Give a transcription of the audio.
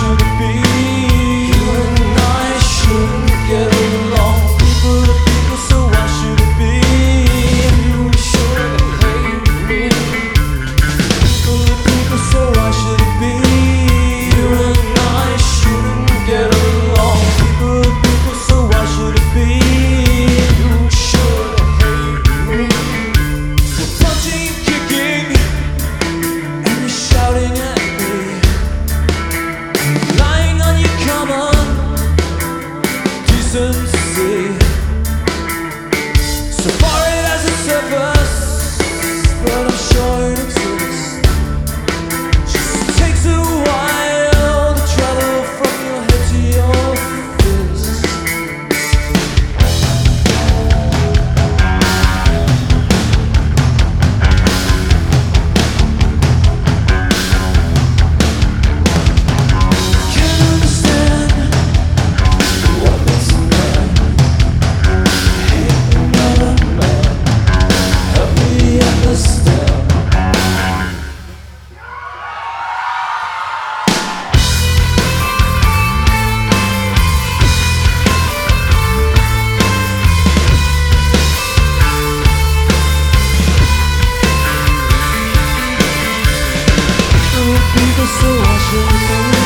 should it be? 诉我心里